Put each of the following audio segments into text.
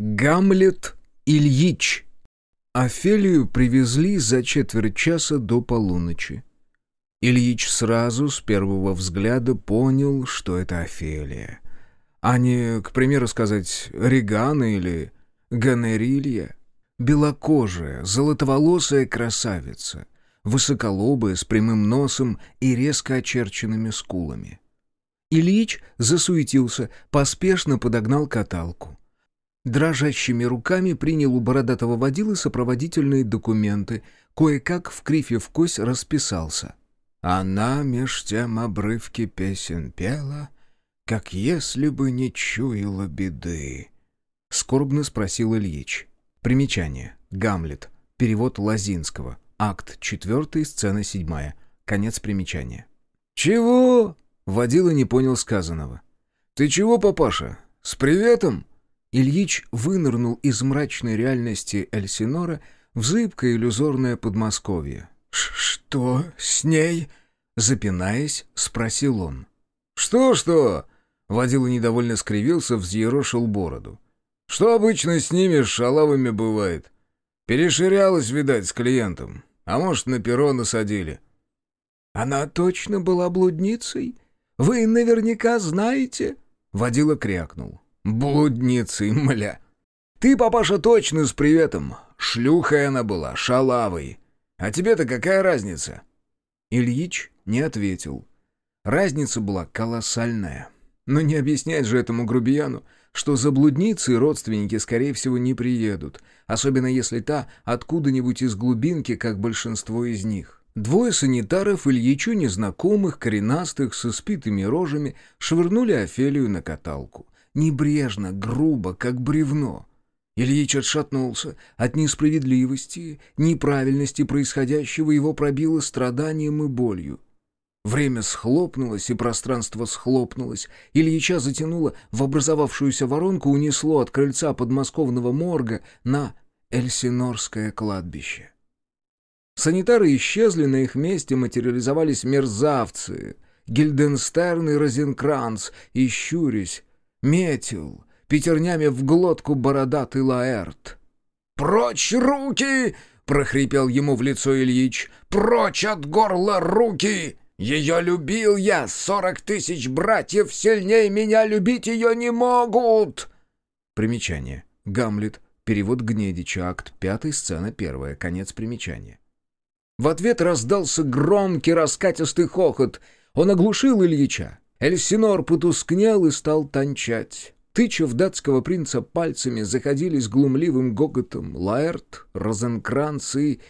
Гамлет Ильич. Офелию привезли за четверть часа до полуночи. Ильич сразу, с первого взгляда, понял, что это Офелия. А не, к примеру сказать, Регана или Ганерилья. Белокожая, золотоволосая красавица, высоколобая, с прямым носом и резко очерченными скулами. Ильич засуетился, поспешно подогнал каталку. Дрожащими руками принял у бородатого водилы сопроводительные документы, кое-как в крифе в кость расписался. Она меж тем обрывки песен пела, как если бы не чуяла беды. Скорбно спросил Ильич. Примечание. Гамлет. Перевод Лазинского. Акт 4, сцена 7. Конец примечания. «Чего?» — водила не понял сказанного. «Ты чего, папаша? С приветом?» Ильич вынырнул из мрачной реальности Эльсинора в зыбкое иллюзорное Подмосковье. «Что с ней?» — запинаясь, спросил он. «Что-что?» — водила недовольно скривился, взъерошил бороду. «Что обычно с ними, с шалавами, бывает? Переширялась, видать, с клиентом. А может, на перо насадили». «Она точно была блудницей? Вы наверняка знаете?» Водила крякнул. «Блудницей, мля!» «Ты, папаша, точно с приветом. Шлюхой она была, шалавой. А тебе-то какая разница?» Ильич не ответил. Разница была колоссальная. Но не объяснять же этому грубияну, что за блудницей родственники, скорее всего, не приедут, особенно если та откуда-нибудь из глубинки, как большинство из них. Двое санитаров Ильичу незнакомых, коренастых, с испитыми рожами, швырнули Офелию на каталку. Небрежно, грубо, как бревно. Ильич отшатнулся от несправедливости, неправильности происходящего, его пробило страданием и болью. Время схлопнулось, и пространство схлопнулось. Ильича затянуло в образовавшуюся воронку, унесло от крыльца подмосковного морга на Эльсинорское кладбище. Санитары исчезли, на их месте материализовались мерзавцы. Гильденстерн и Розенкранц, и щурясь, метил, пятернями в глотку бородатый Лаэрт. «Прочь руки!» — прохрипел ему в лицо Ильич. «Прочь от горла руки!» Ее любил я, сорок тысяч братьев сильнее меня любить ее не могут!» Примечание. Гамлет. Перевод Гнедича. Акт 5, сцена 1. Конец примечания. В ответ раздался громкий раскатистый хохот. Он оглушил Ильича. Эльсинор потускнел и стал тончать. Тыча в датского принца пальцами, заходились глумливым гоготом Лаэрт, Розенкранц и...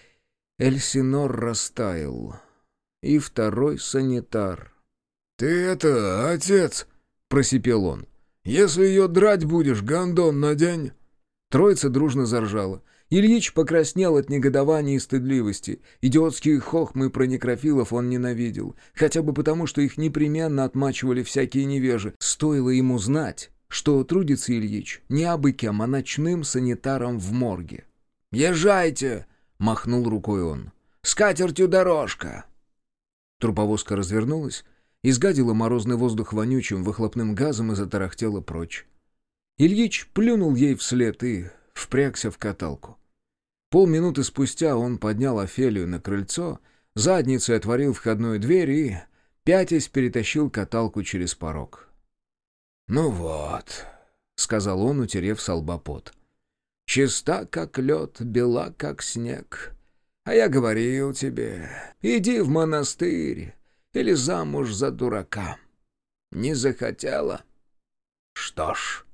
Эльсинор растаял и второй санитар. «Ты это, отец!» — просипел он. «Если ее драть будешь, гондон надень!» Троица дружно заржала. Ильич покраснел от негодования и стыдливости. Идиотские хохмы про некрофилов он ненавидел. Хотя бы потому, что их непременно отмачивали всякие невежи. Стоило ему знать, что трудится Ильич не абы кем, а ночным санитаром в морге. «Езжайте!» — махнул рукой он. «С катертью дорожка!» Труповозка развернулась, изгадила морозный воздух вонючим выхлопным газом и затарахтела прочь. Ильич плюнул ей вслед и впрягся в каталку. Полминуты спустя он поднял Офелию на крыльцо, задницей отворил входную дверь и, пятясь, перетащил каталку через порог. «Ну вот», — сказал он, утерев со лба пот. «Чиста, как лед, бела, как снег. А я говорил тебе, иди в монастырь или замуж за дурака. Не захотела? Что ж.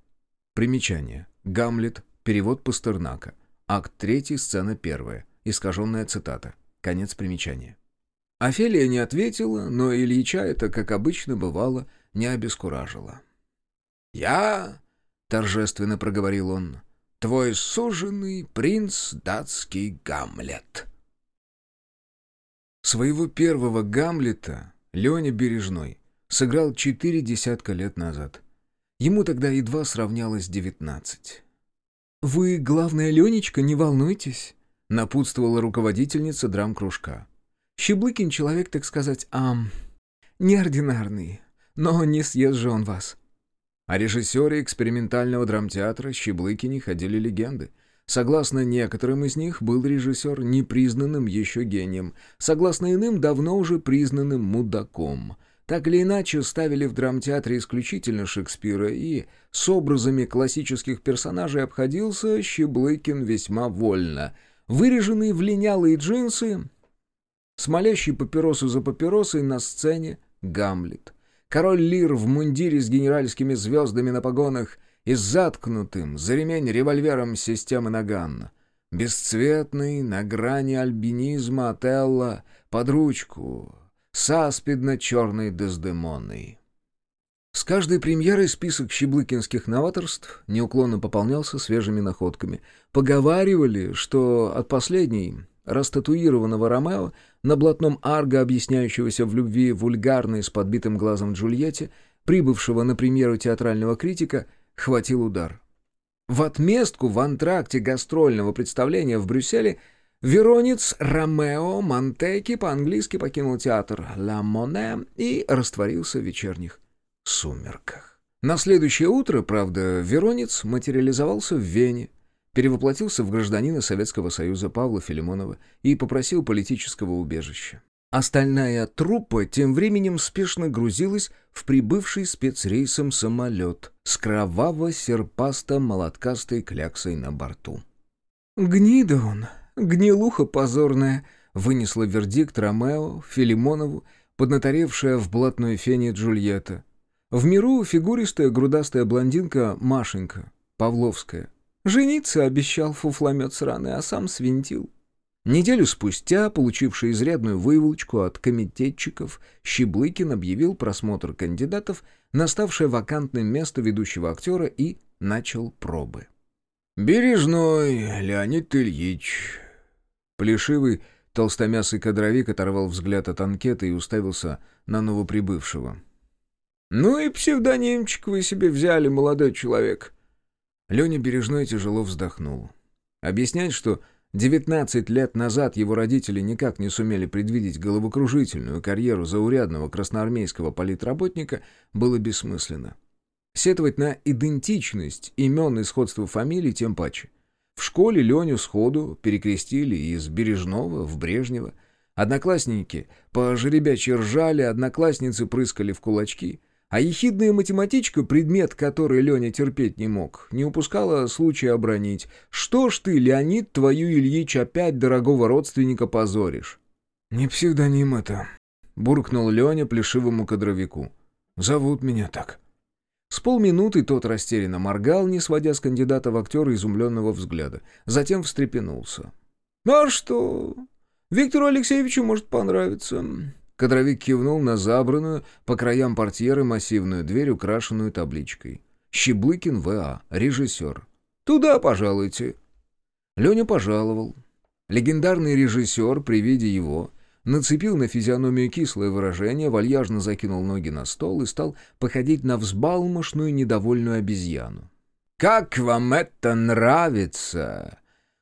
Примечание. Гамлет. Перевод Пастернака. Акт 3, сцена 1. Искаженная цитата. Конец примечания. Офелия не ответила, но Ильича это, как обычно бывало, не обескуражило. «Я, — торжественно проговорил он, — твой суженый принц датский Гамлет». Своего первого Гамлета Леня Бережной сыграл четыре десятка лет назад. Ему тогда едва сравнялось девятнадцать. «Вы, главное, Ленечка, не волнуйтесь», — напутствовала руководительница драм-кружка. «Щеблыкин человек, так сказать, ам, неординарный, но не съест же он вас». О режиссере экспериментального драмтеатра Щеблыкине ходили легенды. Согласно некоторым из них, был режиссер непризнанным еще гением, согласно иным, давно уже признанным мудаком. Так или иначе, ставили в драмтеатре исключительно Шекспира, и с образами классических персонажей обходился Щеблыкин весьма вольно. Выреженные в линялые джинсы, смолящий папиросу за папиросой на сцене Гамлет. Король Лир в мундире с генеральскими звездами на погонах и заткнутым за ремень револьвером системы Наган. Бесцветный, на грани альбинизма Отелло, под ручку, с аспидно-черной Дездемоной. С каждой премьерой список щеблыкинских новаторств неуклонно пополнялся свежими находками. Поговаривали, что от последней, растатуированного Ромео, на блатном арго, объясняющегося в любви вульгарной с подбитым глазом Джульетте, прибывшего на премьеру театрального критика, хватил удар. В отместку в антракте гастрольного представления в Брюсселе Веронец Ромео Монтеки по-английски покинул театр «Ла Моне» и растворился в вечерних сумерках. На следующее утро, правда, Веронец материализовался в Вене, перевоплотился в гражданина Советского Союза Павла Филимонова и попросил политического убежища. Остальная труппа тем временем спешно грузилась в прибывший спецрейсом самолет с кроваво-серпасто-молоткастой кляксой на борту. «Гнида он, гнилуха позорная», — вынесла вердикт Ромео, Филимонову, поднаторевшая в блатной фене Джульетта. В миру фигуристая грудастая блондинка Машенька, Павловская. Жениться обещал фуфломет сраный, а сам свинтил. Неделю спустя, получивший изрядную выволочку от комитетчиков, Щеблыкин объявил просмотр кандидатов на ставшее вакантным место ведущего актера и начал пробы. «Бережной Леонид Ильич». Плешивый, толстомясый кадровик оторвал взгляд от анкеты и уставился на новоприбывшего. «Ну и псевдонимчик вы себе взяли, молодой человек». Леня Бережной тяжело вздохнул. Объяснять, что 19 лет назад его родители никак не сумели предвидеть головокружительную карьеру заурядного красноармейского политработника, было бессмысленно. Сетовать на идентичность имен и сходство фамилий тем паче. В школе Леню сходу перекрестили из Бережного в Брежнева. Одноклассники по жеребячьи ржали, одноклассницы прыскали в кулачки — а ехидная математичка, предмет который Леня терпеть не мог, не упускала случая обронить. «Что ж ты, Леонид, твою Ильич опять дорогого родственника позоришь?» «Не псевдоним это», — буркнул Леня плешивому кадровику. «Зовут меня так». С полминуты тот растерянно моргал, не сводя с кандидата в актера изумленного взгляда. Затем встрепенулся. «А что? Виктору Алексеевичу может понравиться. Кадровик кивнул на забранную по краям портьеры массивную дверь, украшенную табличкой. «Щеблыкин В.А. Режиссер». «Туда пожалуйте». Леня пожаловал. Легендарный режиссер при виде его нацепил на физиономию кислое выражение, вальяжно закинул ноги на стол и стал походить на взбалмошную недовольную обезьяну. «Как вам это нравится?»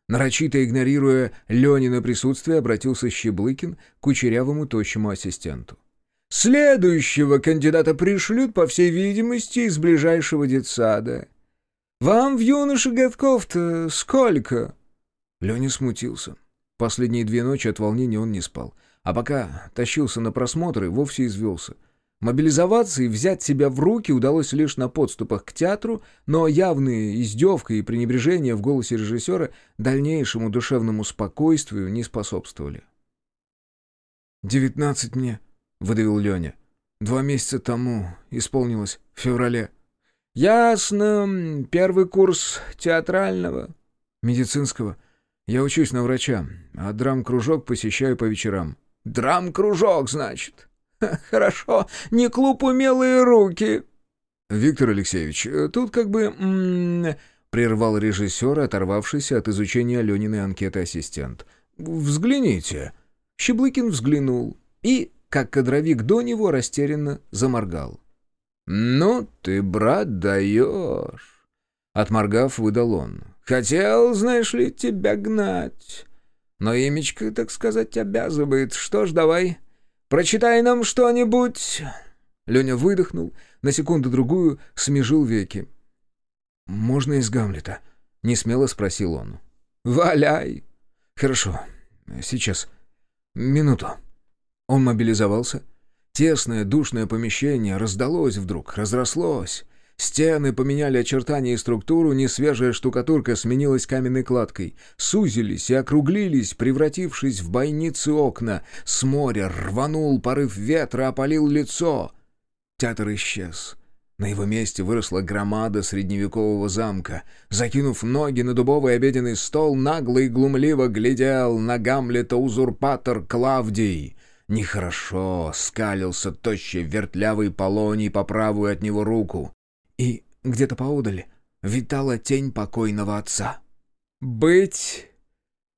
Нарочито игнорируя Ленина присутствие, обратился Щеблыкин к кучерявому тощему ассистенту. «Следующего кандидата пришлют, по всей видимости, из ближайшего детсада. Вам в юноше годков-то сколько?» Леня смутился. Последние две ночи от волнения он не спал. А пока тащился на просмотры, вовсе извелся — Мобилизоваться и взять себя в руки удалось лишь на подступах к театру, но явные издевка и пренебрежение в голосе режиссера дальнейшему душевному спокойствию не способствовали. «Девятнадцать мне», — выдавил Леня. «Два месяца тому исполнилось, в феврале». «Ясно. Первый курс театрального». «Медицинского. Я учусь на врача, а драм-кружок посещаю по вечерам». «Драм-кружок, значит?» «Хорошо, не клуб умелые руки». «Виктор Алексеевич, тут как бы...» прервал режиссер, оторвавшийся от изучения Лениной анкеты ассистент. «Взгляните». Щеблыкин взглянул и, как кадровик до него, растерянно заморгал. «Ну ты, брат, даешь!» Отморгав, выдал он. «Хотел, знаешь ли, тебя гнать. Но имечко, так сказать, обязывает. Что ж, давай, Прочитай нам что-нибудь!» Леня выдохнул, на секунду-другую смежил веки. «Можно из Гамлета?» — несмело спросил он. «Валяй!» «Хорошо. Сейчас. Минуту». Он мобилизовался. Тесное, душное помещение раздалось вдруг, разрослось. Стены поменяли очертания и структуру, несвежая штукатурка сменилась каменной кладкой. Сузились и округлились, превратившись в бойницы окна. С моря рванул порыв ветра, опалил лицо. Театр исчез. На его месте выросла громада средневекового замка. Закинув ноги на дубовый обеденный стол, нагло и глумливо глядел на Гамлета узурпатор Клавдий. Нехорошо скалился тощий вертлявый полоний по правую от него руку и где-то поодаль витала тень покойного отца. «Быть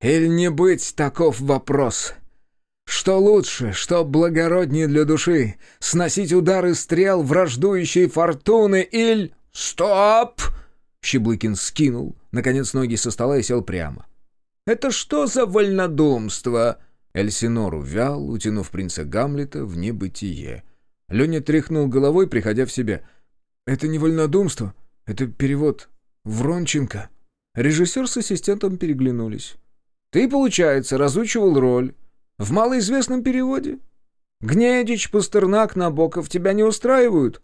или не быть, таков вопрос. Что лучше, что благороднее для души, сносить удары стрел враждующей фортуны или... Стоп!» Щеблыкин скинул, наконец, ноги со стола и сел прямо. «Это что за вольнодумство?» Эльсинор увял, утянув принца Гамлета в небытие. Леня тряхнул головой, приходя в себя — «Это не вольнодумство, это перевод Вронченко». Режиссер с ассистентом переглянулись. «Ты, получается, разучивал роль в малоизвестном переводе? Гнедич, Пастернак, Набоков тебя не устраивают?»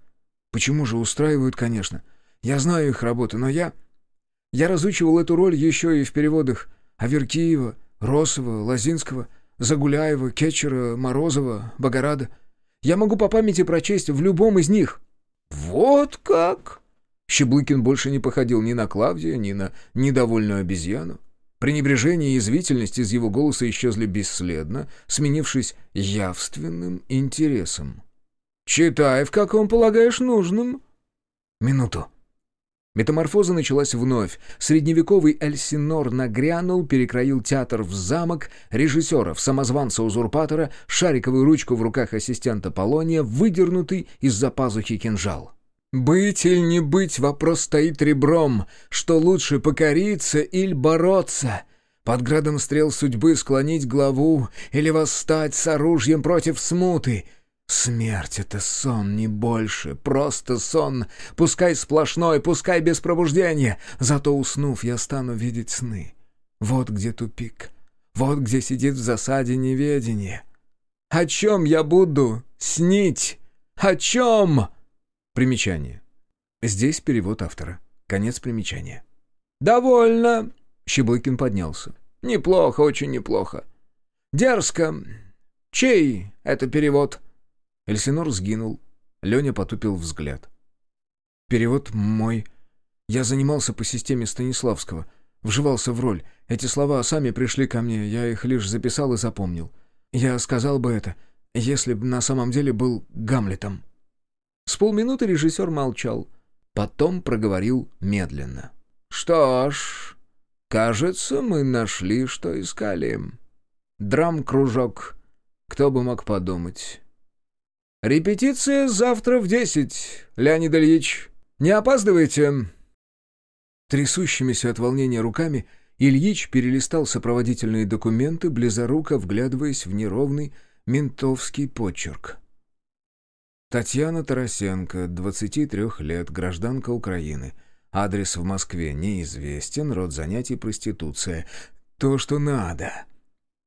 «Почему же устраивают, конечно. Я знаю их работу, но я... Я разучивал эту роль еще и в переводах Аверкиева, Росова, Лозинского, Загуляева, Кетчера, Морозова, Богорада. Я могу по памяти прочесть в любом из них». «Вот как!» Щеблыкин больше не походил ни на Клавдия, ни на недовольную обезьяну. Пренебрежение и язвительность из его голоса исчезли бесследно, сменившись явственным интересом. «Читай, в каком полагаешь нужным». «Минуту». Метаморфоза началась вновь. Средневековый Эльсинор нагрянул, перекроил театр в замок, режиссера, в самозванца-узурпатора, шариковую ручку в руках ассистента Полония, выдернутый из-за пазухи кинжал. «Быть или не быть, вопрос стоит ребром. Что лучше, покориться или бороться?» Под градом стрел судьбы склонить главу или восстать с оружием против смуты — Смерть — это сон, не больше, просто сон, пускай сплошной, пускай без пробуждения, зато уснув, я стану видеть сны. Вот где тупик, вот где сидит в засаде неведение. О чем я буду снить? О чем? Примечание. Здесь перевод автора. Конец примечания. «Довольно!» — Щеблыкин поднялся. «Неплохо, очень неплохо. Дерзко. Чей это перевод?» Эльсинор сгинул. Леня потупил взгляд. «Перевод мой. Я занимался по системе Станиславского. Вживался в роль. Эти слова сами пришли ко мне, я их лишь записал и запомнил. Я сказал бы это, если б на самом деле был Гамлетом». С полминуты режиссер молчал. Потом проговорил медленно. «Что ж, кажется, мы нашли, что искали. Драм-кружок. Кто бы мог подумать. «Репетиция завтра в десять, Леонид Ильич. Не опаздывайте!» Трясущимися от волнения руками Ильич перелистал сопроводительные документы, близоруко вглядываясь в неровный ментовский почерк. Татьяна Тарасенко, 23 лет, гражданка Украины. Адрес в Москве неизвестен, род занятий проституция. То, что надо.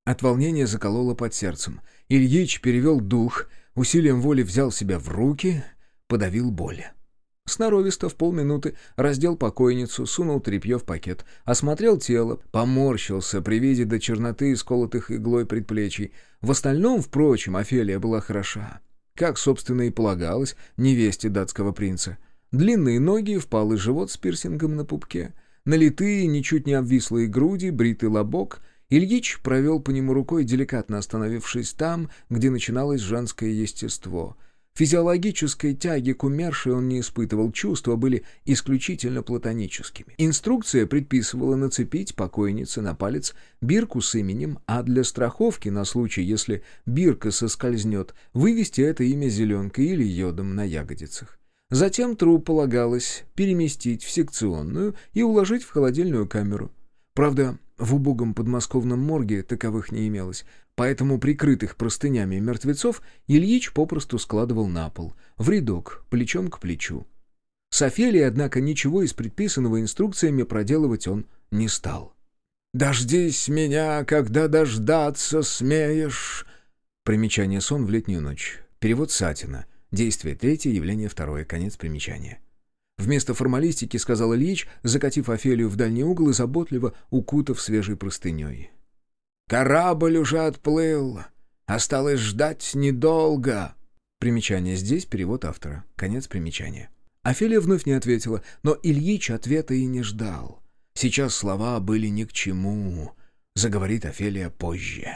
От волнения закололо под сердцем. Ильич перевел дух — Усилием воли взял себя в руки, подавил боль. Сноровисто в полминуты раздел покойницу, сунул тряпье в пакет, осмотрел тело, поморщился при виде до черноты исколотых иглой предплечий. В остальном, впрочем, Офелия была хороша. Как, собственно, и полагалось невесте датского принца. Длинные ноги, впалый живот с пирсингом на пупке, налитые, ничуть не обвислые груди, бритый лобок — Ильич провел по нему рукой, деликатно остановившись там, где начиналось женское естество. Физиологической тяги к умершей он не испытывал, чувства были исключительно платоническими. Инструкция предписывала нацепить покойнице на палец бирку с именем, а для страховки, на случай, если бирка соскользнет, вывести это имя зеленкой или йодом на ягодицах. Затем труп полагалось переместить в секционную и уложить в холодильную камеру. Правда, В убогом подмосковном морге таковых не имелось, поэтому прикрытых простынями мертвецов Ильич попросту складывал на пол, в рядок, плечом к плечу. С Офелией, однако, ничего из предписанного инструкциями проделывать он не стал. «Дождись меня, когда дождаться смеешь!» Примечание «Сон в летнюю ночь». Перевод Сатина. Действие третье, явление второе. Конец примечания. Вместо формалистики сказал Ильич, закатив Офелию в дальний угол и заботливо укутав свежей простыней. «Корабль уже отплыл. Осталось ждать недолго». Примечание здесь, перевод автора. Конец примечания. Офелия вновь не ответила, но Ильич ответа и не ждал. Сейчас слова были ни к чему. Заговорит Офелия позже.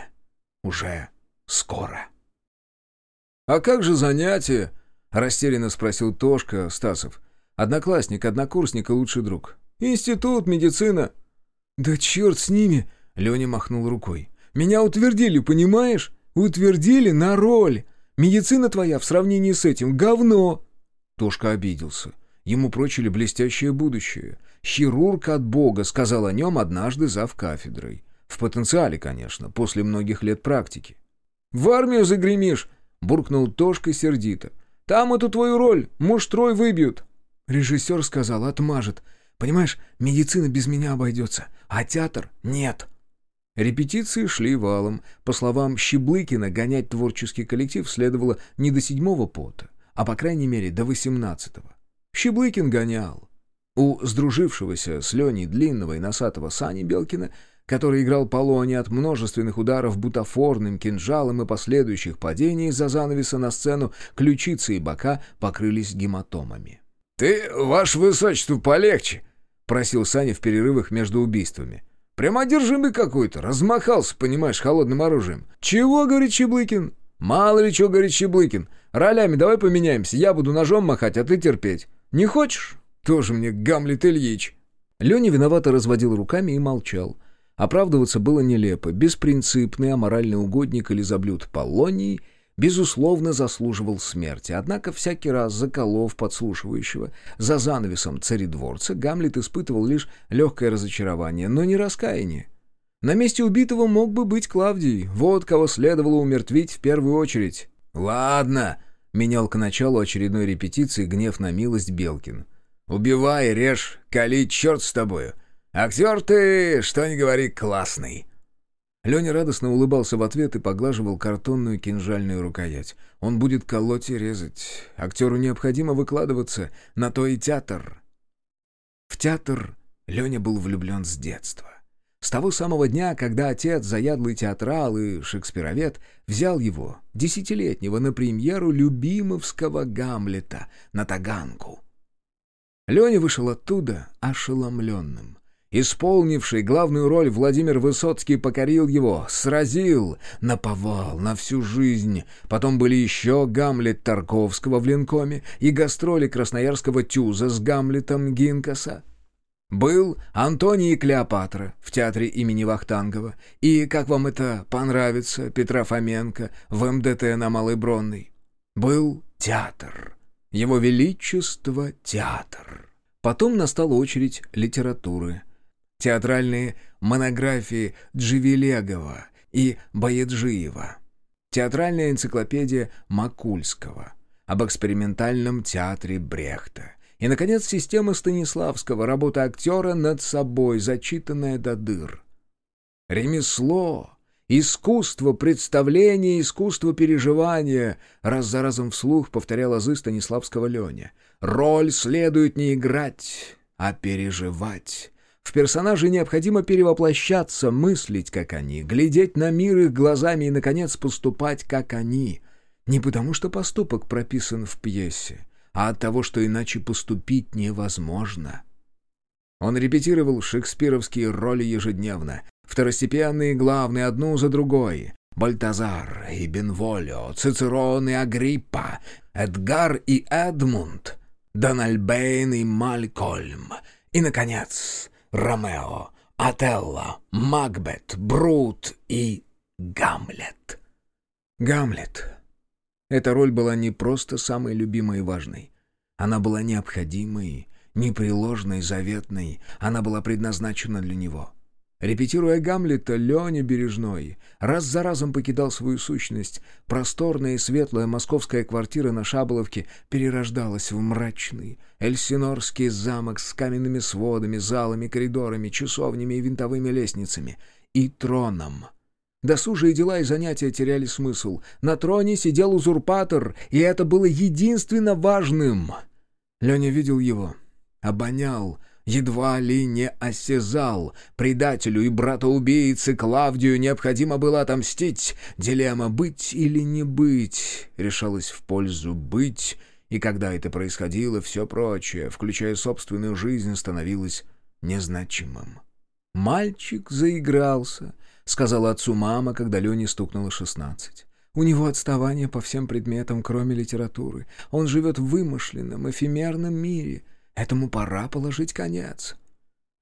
Уже скоро. «А как же занятия?» — растерянно спросил Тошка Стасов. Одноклассник, однокурсник и лучший друг. Институт, медицина. Да черт с ними, Леня махнул рукой. Меня утвердили, понимаешь? Утвердили на роль. Медицина твоя в сравнении с этим говно. Тошка обиделся. Ему прочили блестящее будущее. Хирург от бога, сказал о нем однажды зав кафедрой. В потенциале, конечно, после многих лет практики. «В армию загремишь!» — буркнул Тошка сердито. «Там эту твою роль муж-трой выбьют!» Режиссер сказал, отмажет. Понимаешь, медицина без меня обойдется, а театр нет. Репетиции шли валом. По словам Щеблыкина, гонять творческий коллектив следовало не до седьмого пота, а по крайней мере до восемнадцатого. Щеблыкин гонял. У сдружившегося с Леней длинного и носатого Сани Белкина, который играл Полони от множественных ударов бутафорным кинжалом и последующих падений из-за занавеса на сцену, ключицы и бока покрылись гематомами. «Ты, ваше высочество, полегче!» — просил Саня в перерывах между убийствами. «Прям одержимый какой-то, размахался, понимаешь, холодным оружием». «Чего, — говорит Щеблыкин?» «Мало ли чего, — говорит Щеблыкин. Ролями давай поменяемся, я буду ножом махать, а ты терпеть. Не хочешь? Тоже мне Гамлет Ильич». Леня виновато разводил руками и молчал. Оправдываться было нелепо. Беспринципный аморальный угодник или заблюд Полоний — безусловно, заслуживал смерти. Однако всякий раз, заколов подслушивающего за занавесом царедворца, Гамлет испытывал лишь легкое разочарование, но не раскаяние. На месте убитого мог бы быть Клавдий, вот кого следовало умертвить в первую очередь. «Ладно», — менял к началу очередной репетиции гнев на милость Белкин. «Убивай, режь, кали, черт с тобою. Актер ты, что ни говори, классный». Леня радостно улыбался в ответ и поглаживал картонную кинжальную рукоять. Он будет колоть и резать. Актеру необходимо выкладываться, на то и театр. В театр Леня был влюблен с детства. С того самого дня, когда отец, заядлый театрал и шекспировед, взял его, десятилетнего, на премьеру любимовского Гамлета на Таганку. Леня вышел оттуда ошеломленным. Исполнивший главную роль Владимир Высоцкий покорил его, сразил, наповал на всю жизнь. Потом были еще Гамлет Тарковского в Ленкоме и гастроли красноярского Тюза с Гамлетом Гинкаса. Был Антоний и Клеопатра в театре имени Вахтангова и, как вам это понравится, Петра Фоменко в МДТ на Малой Бронной. Был театр. Его Величество театр. Потом настала очередь литературы театральные монографии Дживилегова и Боеджиева, театральная энциклопедия Макульского, об экспериментальном театре Брехта и, наконец, система Станиславского, работа актера над собой, зачитанная до дыр. Ремесло, искусство представления, искусство переживания, раз за разом вслух повторял азы Станиславского Леня. Роль следует не играть, а переживать. В персонажей необходимо перевоплощаться, мыслить, как они, глядеть на мир их глазами и, наконец, поступать, как они. Не потому, что поступок прописан в пьесе, а от того, что иначе поступить невозможно. Он репетировал шекспировские роли ежедневно, второстепенные и главные, одну за другой. Бальтазар и Бенволио, Цицерон и Агриппа, Эдгар и Эдмунд, Дональбейн и Малькольм. И, наконец, Ромео, Отелло, Макбет, Брут и Гамлет. Гамлет. Эта роль была не просто самой любимой и важной. Она была необходимой, непреложной, заветной. Она была предназначена для него. Репетируя Гамлета, Леня Бережной раз за разом покидал свою сущность. Просторная и светлая московская квартира на Шаболовке перерождалась в мрачный эльсинорский замок с каменными сводами, залами, коридорами, часовнями и винтовыми лестницами. И троном. Досужие дела и занятия теряли смысл. На троне сидел узурпатор, и это было единственно важным. Леня видел его, обонял, едва ли не осязал. Предателю и брата-убийце Клавдию необходимо было отомстить. Дилемма «быть или не быть» решалась в пользу «быть», и когда это происходило, все прочее, включая собственную жизнь, становилось незначимым. «Мальчик заигрался», — сказала отцу мама, когда Лене стукнуло шестнадцать. У него отставание по всем предметам, кроме литературы. Он живет в вымышленном, эфемерном мире — Этому пора положить конец».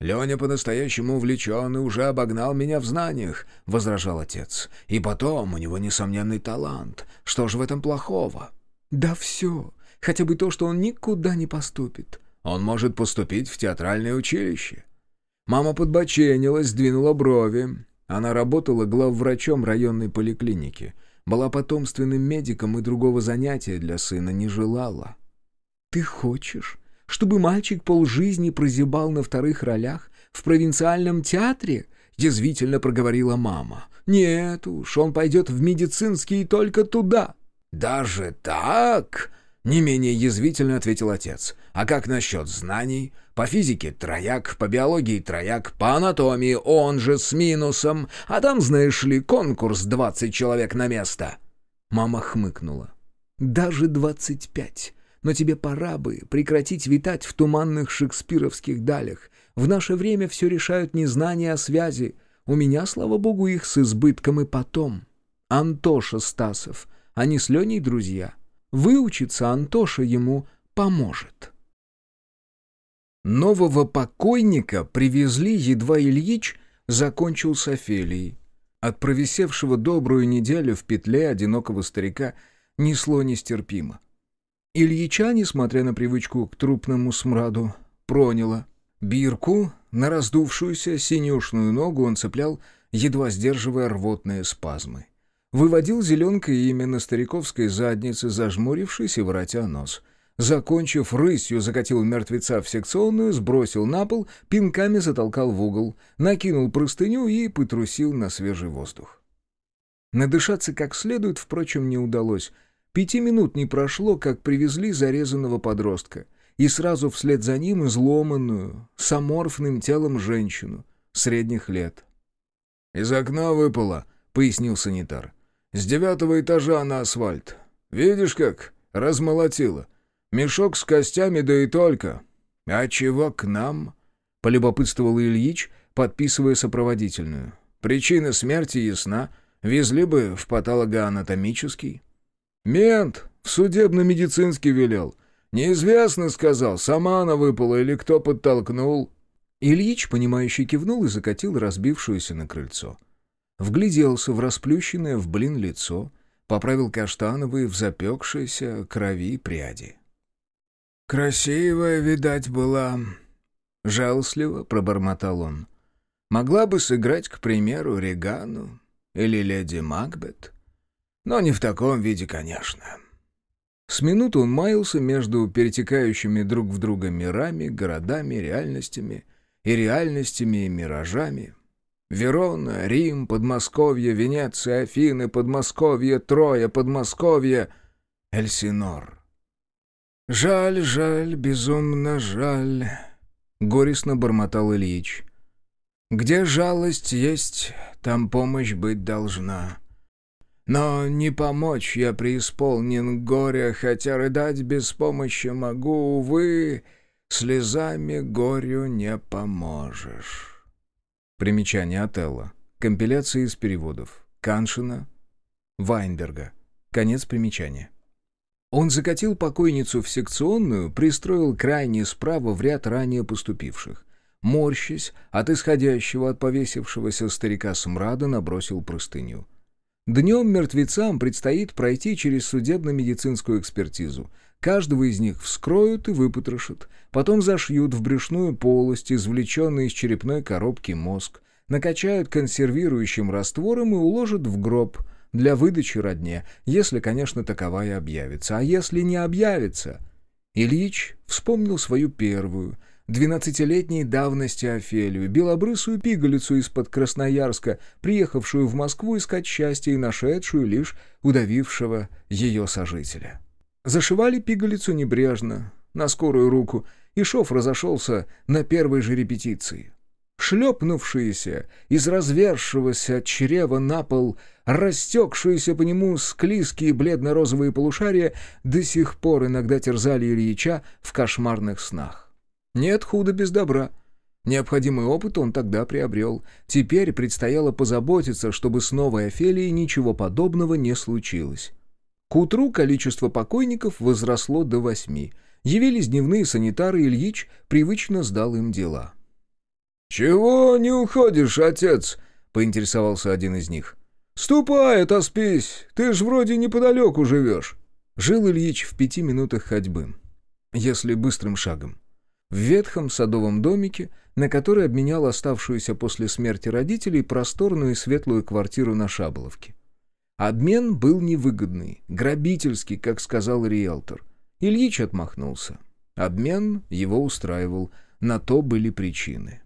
«Леня по-настоящему увлечен и уже обогнал меня в знаниях», — возражал отец. «И потом, у него несомненный талант. Что же в этом плохого?» «Да все. Хотя бы то, что он никуда не поступит». «Он может поступить в театральное училище». Мама подбоченилась, сдвинула брови. Она работала главврачом районной поликлиники. Была потомственным медиком и другого занятия для сына не желала. «Ты хочешь, чтобы мальчик полжизни прозябал на вторых ролях в провинциальном театре?» — язвительно проговорила мама. «Нет уж, он пойдет в медицинский только туда». «Даже так?» — не менее язвительно ответил отец. «А как насчет знаний? По физике трояк, по биологии трояк, по анатомии он же с минусом. А там, знаешь ли, конкурс двадцать человек на место». Мама хмыкнула. «Даже двадцать пять но тебе пора бы прекратить витать в туманных шекспировских далях. В наше время все решают не знания, а связи. У меня, слава богу, их с избытком и потом. Антоша Стасов. Они с Леней друзья. Выучиться Антоша ему поможет. Нового покойника привезли, едва Ильич закончил с Офелией. От провисевшего добрую неделю в петле одинокого старика несло нестерпимо. Ильича, несмотря на привычку к трупному смраду, проняло. Бирку на раздувшуюся синюшную ногу он цеплял, едва сдерживая рвотные спазмы. Выводил зеленкой имя на стариковской заднице, зажмурившись и воротя нос. Закончив рысью, закатил мертвеца в секционную, сбросил на пол, пинками затолкал в угол, накинул простыню и потрусил на свежий воздух. Надышаться как следует, впрочем, не удалось — Пяти минут не прошло, как привезли зарезанного подростка, и сразу вслед за ним изломанную, с аморфным телом женщину, средних лет. «Из окна выпало», — пояснил санитар. «С девятого этажа на асфальт. Видишь как? Размолотило. Мешок с костями, да и только. А чего к нам?» — полюбопытствовал Ильич, подписывая сопроводительную. «Причина смерти ясна. Везли бы в патологоанатомический». «Мент в судебно-медицинский велел. Неизвестно, — сказал, — сама она выпала или кто подтолкнул». Ильич, понимающий, кивнул и закатил разбившуюся на крыльцо. Вгляделся в расплющенное в блин лицо, поправил каштановые в запекшейся крови пряди. «Красивая, видать, была...» Жалостливо пробормотал он. «Могла бы сыграть, к примеру, Регану или леди Макбет». Но не в таком виде, конечно. С минуту он маялся между перетекающими друг в друга мирами, городами, реальностями и реальностями и миражами. Верона, Рим, Подмосковье, Венеция, Афины, Подмосковье, Троя, Подмосковье, Эльсинор. «Жаль, жаль, безумно жаль», — горестно бормотал Ильич. «Где жалость есть, там помощь быть должна». Но не помочь я преисполнен горя, хотя рыдать без помощи могу, увы, слезами горю не поможешь. Примечание Отелло. Компиляция из переводов. Каншина, Вайнберга. Конец примечания. Он закатил покойницу в секционную, пристроил крайне справа в ряд ранее поступивших. Морщась от исходящего от повесившегося старика смрада, набросил простыню. Днем мертвецам предстоит пройти через судебно-медицинскую экспертизу. Каждого из них вскроют и выпотрошат, потом зашьют в брюшную полость, извлеченный из черепной коробки мозг, накачают консервирующим раствором и уложат в гроб для выдачи родне, если, конечно, таковая объявится. А если не объявится... Ильич вспомнил свою первую, двенадцатилетней давности Офелию, белобрысую пигалицу из-под Красноярска, приехавшую в Москву искать счастье и нашедшую лишь удавившего ее сожителя. Зашивали пигалицу небрежно, на скорую руку, и шов разошелся на первой же репетиции. Шлепнувшиеся из развершегося чрева на пол, растекшиеся по нему склизкие бледно-розовые полушария до сих пор иногда терзали Ильича в кошмарных снах. Нет худа без добра. Необходимый опыт он тогда приобрел. Теперь предстояло позаботиться, чтобы с новой Офелией ничего подобного не случилось. К утру количество покойников возросло до восьми. Явились дневные санитары, Ильич привычно сдал им дела. «Чего не уходишь, отец?» — поинтересовался один из них. «Ступай, отоспись, ты ж вроде неподалеку живешь». Жил Ильич в пяти минутах ходьбы, если быстрым шагом. В ветхом садовом домике, на который обменял оставшуюся после смерти родителей просторную и светлую квартиру на Шаболовке. Обмен был невыгодный, грабительский, как сказал риэлтор. Ильич отмахнулся. Обмен его устраивал, на то были причины.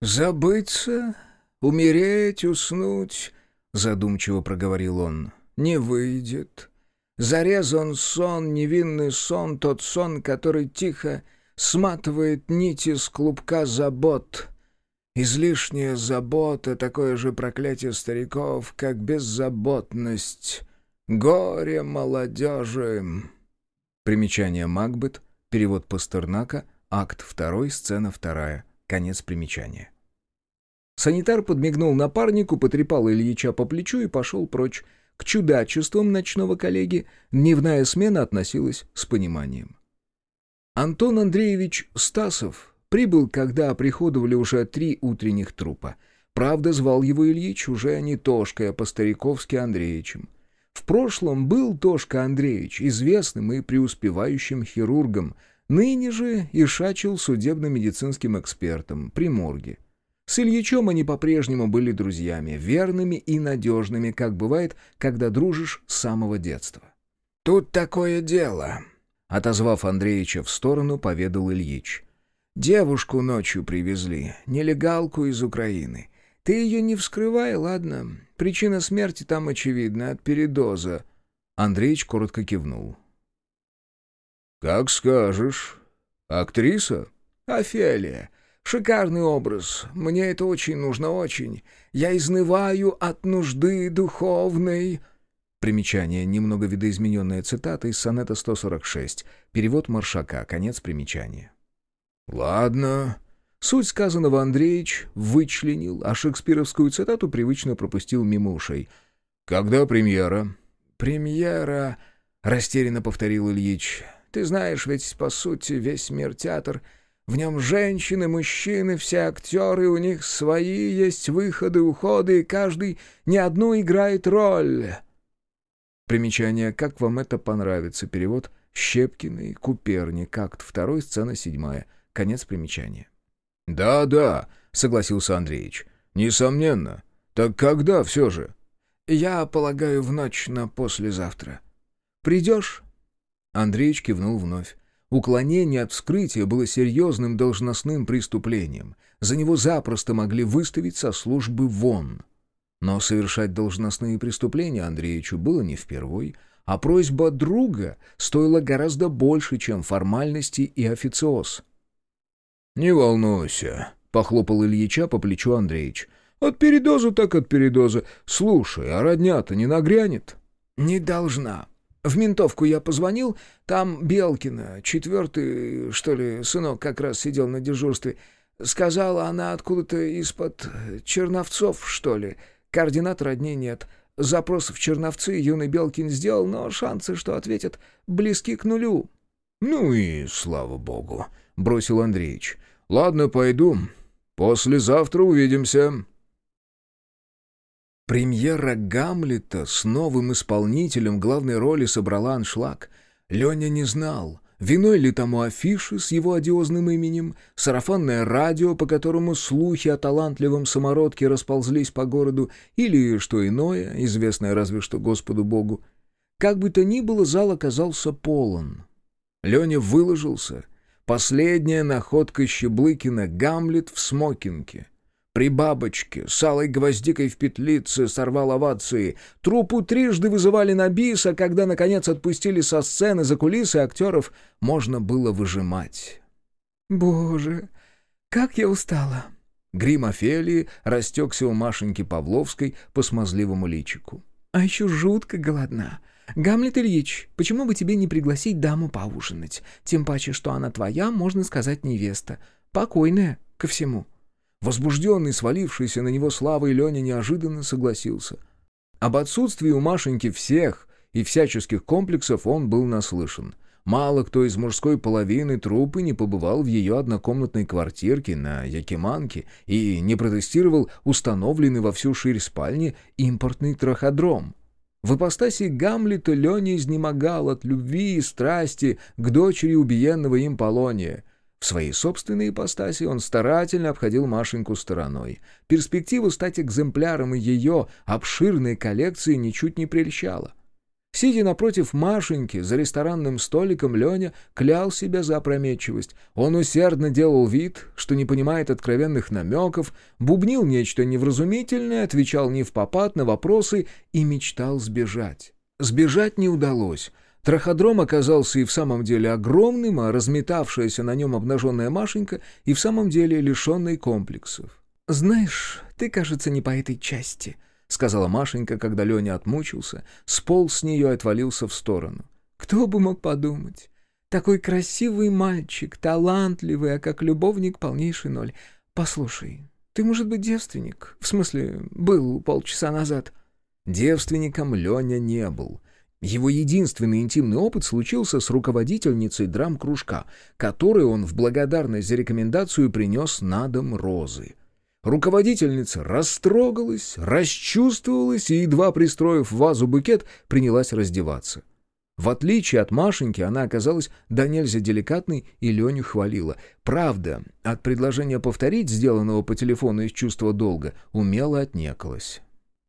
«Забыться, умереть, уснуть», — задумчиво проговорил он, — «не выйдет. Зарезан сон, невинный сон, тот сон, который тихо сматывает нити с клубка забот. Излишняя забота — такое же проклятие стариков, как беззаботность. Горе молодежи». Примечание Макбет, перевод Пастернака, акт 2, сцена 2. Конец примечания. Санитар подмигнул напарнику, потрепал Ильича по плечу и пошел прочь. К чудачествам ночного коллеги дневная смена относилась с пониманием. Антон Андреевич Стасов прибыл, когда приходовали уже три утренних трупа. Правда, звал его Ильич уже не Тошкой, а по-стариковски Андреевичем. В прошлом был Тошка Андреевич известным и преуспевающим хирургом, Ныне же ишачил судебно-медицинским экспертом при морге. С Ильичом они по-прежнему были друзьями, верными и надежными, как бывает, когда дружишь с самого детства. «Тут такое дело», — отозвав Андреевича в сторону, поведал Ильич. «Девушку ночью привезли, нелегалку из Украины. Ты ее не вскрывай, ладно? Причина смерти там очевидна, от передоза». Андреич коротко кивнул. «Как скажешь. Актриса?» «Офелия. Шикарный образ. Мне это очень нужно, очень. Я изнываю от нужды духовной». Примечание. Немного видоизмененная цитата из сонета 146. Перевод Маршака. Конец примечания. «Ладно». Суть сказанного Андреевич вычленил, а шекспировскую цитату привычно пропустил мимо ушей. «Когда премьера?» «Премьера...» — растерянно повторил Ильич. Ты знаешь, ведь, по сути, весь мир театр. В нем женщины, мужчины, все актеры, у них свои есть выходы, уходы, и каждый не одну играет роль. Примечание «Как вам это понравится?» Перевод «Щепкиный», «Куперник», акт 2, сцена 7. Конец примечания. «Да-да», — согласился Андреевич. «Несомненно. Так когда все же?» «Я полагаю, в ночь на послезавтра. Придешь?» Андреич кивнул вновь. Уклонение от вскрытия было серьезным должностным преступлением. За него запросто могли выставить со службы вон. Но совершать должностные преступления Андреевичу было не впервой, а просьба друга стоила гораздо больше, чем формальности и официоз. «Не волнуйся», — похлопал Ильича по плечу Андреевич. «От передоза так от передоза. Слушай, а родня-то не нагрянет?» «Не должна», в ментовку я позвонил, там Белкина, четвертый, что ли, сынок как раз сидел на дежурстве. Сказала она откуда-то из-под Черновцов, что ли. Координат родней нет. Запрос в Черновцы юный Белкин сделал, но шансы, что ответят, близки к нулю. «Ну и слава богу», — бросил Андреевич. «Ладно, пойду. Послезавтра увидимся». Премьера Гамлета с новым исполнителем главной роли собрала аншлаг. Леня не знал, Виной ли тому афиши с его одиозным именем, сарафанное радио, по которому слухи о талантливом самородке расползлись по городу, или что иное, известное разве что Господу Богу. Как бы то ни было, зал оказался полон. Леня выложился. Последняя находка Щеблыкина — Гамлет в смокинге — при бабочке, с алой гвоздикой в петлице, сорвал овации. Трупу трижды вызывали на бис, а когда, наконец, отпустили со сцены за кулисы, актеров можно было выжимать. «Боже, как я устала!» Грим Офелии растекся у Машеньки Павловской по смазливому личику. «А еще жутко голодна. Гамлет Ильич, почему бы тебе не пригласить даму поужинать? Тем паче, что она твоя, можно сказать, невеста. Покойная ко всему». Возбужденный, свалившийся на него славой, Леня неожиданно согласился. Об отсутствии у Машеньки всех и всяческих комплексов он был наслышан. Мало кто из мужской половины трупы не побывал в ее однокомнатной квартирке на Якиманке и не протестировал установленный во всю ширь спальни импортный траходром. В ипостаси Гамлета Леня изнемогал от любви и страсти к дочери убиенного им Полония — в своей собственной ипостаси он старательно обходил Машеньку стороной. Перспектива стать экземпляром ее обширной коллекции ничуть не прельщала. Сидя напротив Машеньки, за ресторанным столиком Леня клял себя за опрометчивость. Он усердно делал вид, что не понимает откровенных намеков, бубнил нечто невразумительное, отвечал не в попад на вопросы и мечтал сбежать. Сбежать не удалось — Траходром оказался и в самом деле огромным, а разметавшаяся на нем обнаженная Машенька и в самом деле лишенной комплексов. «Знаешь, ты, кажется, не по этой части», — сказала Машенька, когда Леня отмучился, сполз с нее и отвалился в сторону. «Кто бы мог подумать? Такой красивый мальчик, талантливый, а как любовник полнейший ноль. Послушай, ты, может быть, девственник? В смысле, был полчаса назад». Девственником Леня не был — его единственный интимный опыт случился с руководительницей драм-кружка, которой он в благодарность за рекомендацию принес на дом розы. Руководительница растрогалась, расчувствовалась и, едва пристроив в вазу букет, принялась раздеваться. В отличие от Машеньки, она оказалась до нельзя деликатной и Леню хвалила. Правда, от предложения повторить сделанного по телефону из чувства долга умело отнекалась.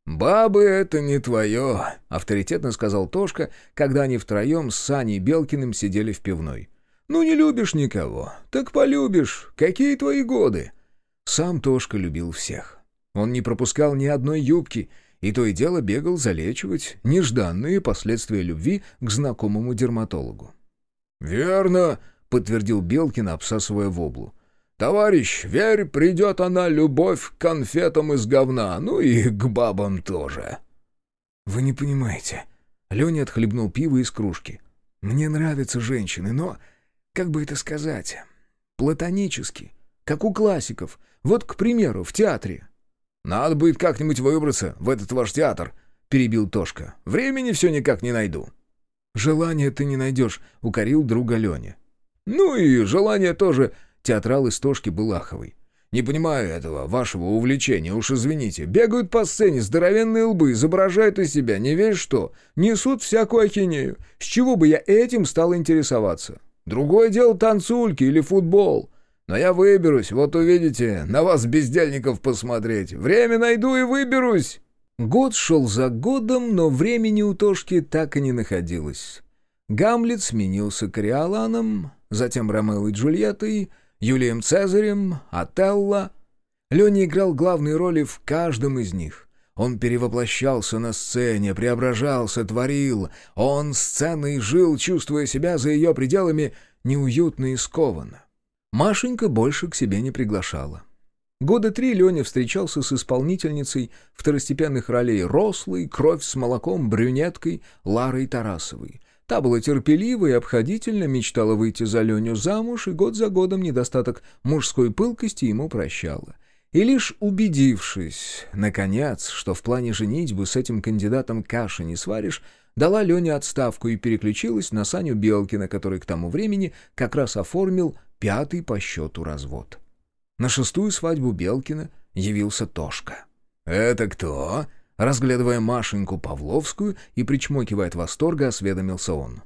«Бабы — это не твое», — авторитетно сказал Тошка, когда они втроем с Саней Белкиным сидели в пивной. «Ну, не любишь никого, так полюбишь. Какие твои годы?» Сам Тошка любил всех. Он не пропускал ни одной юбки, и то и дело бегал залечивать нежданные последствия любви к знакомому дерматологу. «Верно», — подтвердил Белкин, обсасывая воблу. «Товарищ, верь, придет она, любовь к конфетам из говна, ну и к бабам тоже». «Вы не понимаете». Леня отхлебнул пиво из кружки. «Мне нравятся женщины, но, как бы это сказать, платонически, как у классиков. Вот, к примеру, в театре». «Надо будет как-нибудь выбраться в этот ваш театр», — перебил Тошка. «Времени все никак не найду». «Желания ты не найдешь», — укорил друга Леня. «Ну и желание тоже Театрал из Тошки был аховый. «Не понимаю этого, вашего увлечения, уж извините. Бегают по сцене, здоровенные лбы, изображают из себя, не весь что, несут всякую ахинею. С чего бы я этим стал интересоваться? Другое дело танцульки или футбол. Но я выберусь, вот увидите, на вас, бездельников, посмотреть. Время найду и выберусь». Год шел за годом, но времени у Тошки так и не находилось. Гамлет сменился Кориоланом, затем Ромео и Джульеттой, Юлием Цезарем, Отелло. Леня играл главные роли в каждом из них. Он перевоплощался на сцене, преображался, творил. Он сценой жил, чувствуя себя за ее пределами неуютно и скованно. Машенька больше к себе не приглашала. Года три Леня встречался с исполнительницей второстепенных ролей рослой, кровь с молоком, брюнеткой Ларой Тарасовой, Та была терпелива и обходительно, мечтала выйти за Леню замуж, и год за годом недостаток мужской пылкости ему прощала. И лишь убедившись, наконец, что в плане женитьбы с этим кандидатом каши не сваришь, дала Лене отставку и переключилась на Саню Белкина, который к тому времени как раз оформил пятый по счету развод. На шестую свадьбу Белкина явился Тошка. «Это кто?» Разглядывая Машеньку Павловскую и причмокивая от восторга, осведомился он.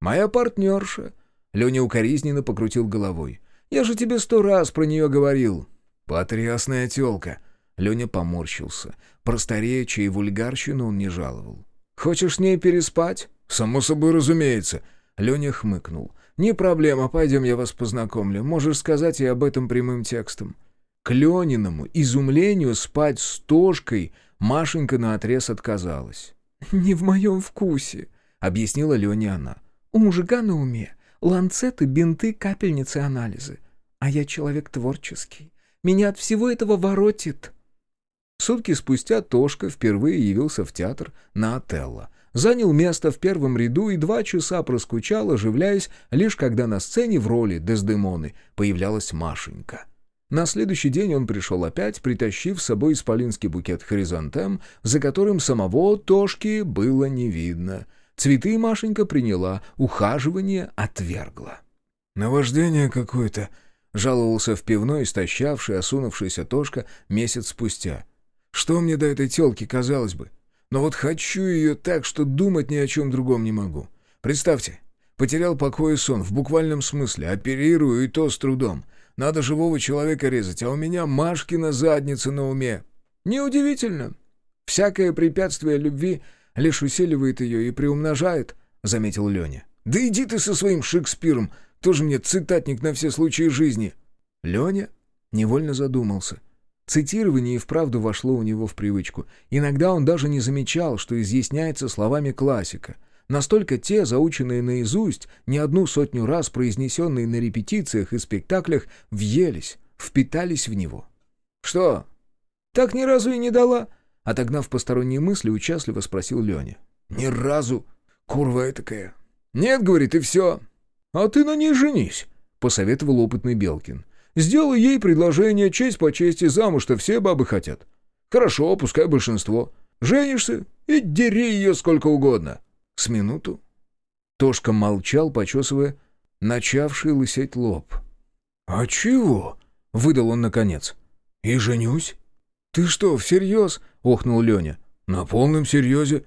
«Моя партнерша, Леня укоризненно покрутил головой. «Я же тебе сто раз про нее говорил». «Потрясная тёлка». Леня поморщился. Про стареючи и вульгарщину он не жаловал. «Хочешь с ней переспать?» «Само собой разумеется». Леня хмыкнул. «Не проблема, пойдем я вас познакомлю. Можешь сказать ей об этом прямым текстом». К Лениному изумлению спать с Тошкой Машенька наотрез отказалась. «Не в моем вкусе», — объяснила Лене она. «У мужика на уме ланцеты, бинты, капельницы, анализы. А я человек творческий. Меня от всего этого воротит». Сутки спустя Тошка впервые явился в театр на Отелло. Занял место в первом ряду и два часа проскучал, оживляясь, лишь когда на сцене в роли Дездемоны появлялась Машенька. На следующий день он пришел опять, притащив с собой исполинский букет хризантем, за которым самого Тошки было не видно. Цветы Машенька приняла, ухаживание отвергла. «Наваждение какое-то», — жаловался в пивной истощавший, осунувшийся Тошка месяц спустя. «Что мне до этой тёлки, казалось бы? Но вот хочу ее так, что думать ни о чем другом не могу. Представьте, потерял покой и сон, в буквальном смысле, оперирую и то с трудом». Надо живого человека резать, а у меня Машкина задница на уме. Неудивительно. Всякое препятствие любви лишь усиливает ее и приумножает, — заметил Леня. Да иди ты со своим Шекспиром, тоже мне цитатник на все случаи жизни. Леня невольно задумался. Цитирование и вправду вошло у него в привычку. Иногда он даже не замечал, что изъясняется словами классика — Настолько те, заученные наизусть, не одну сотню раз произнесенные на репетициях и спектаклях, въелись, впитались в него. «Что? Так ни разу и не дала?» Отогнав посторонние мысли, участливо спросил Леня. «Ни разу. Курва такая. Нет, — говорит, — и все. А ты на ней женись», — посоветовал опытный Белкин. «Сделай ей предложение, честь по чести, замуж-то все бабы хотят. Хорошо, пускай большинство. Женишься и дери ее сколько угодно». С минуту Тошка молчал, почесывая начавший лысеть лоб. «А чего?» — выдал он наконец. «И женюсь?» «Ты что, всерьез?» — охнул Леня. «На полном серьезе».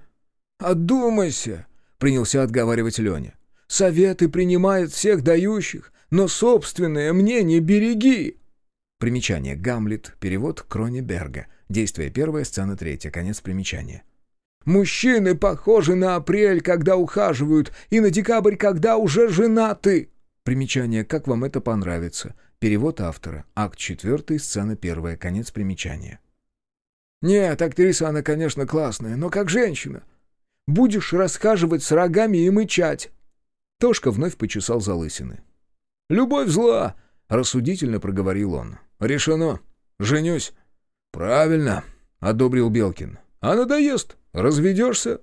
«Одумайся!» — принялся отговаривать Леня. «Советы принимают всех дающих, но собственное мнение береги!» Примечание. Гамлет. Перевод Кронеберга. Действие первое, сцена третья. Конец примечания. Мужчины похожи на апрель, когда ухаживают, и на декабрь, когда уже женаты. Примечание «Как вам это понравится?» Перевод автора. Акт 4, сцена 1, конец примечания. Нет, актриса она, конечно, классная, но как женщина. Будешь расхаживать с рогами и мычать. Тошка вновь почесал залысины. «Любовь зла!» — рассудительно проговорил он. «Решено. Женюсь». «Правильно», — одобрил Белкин. «А надоест. Разведешься?»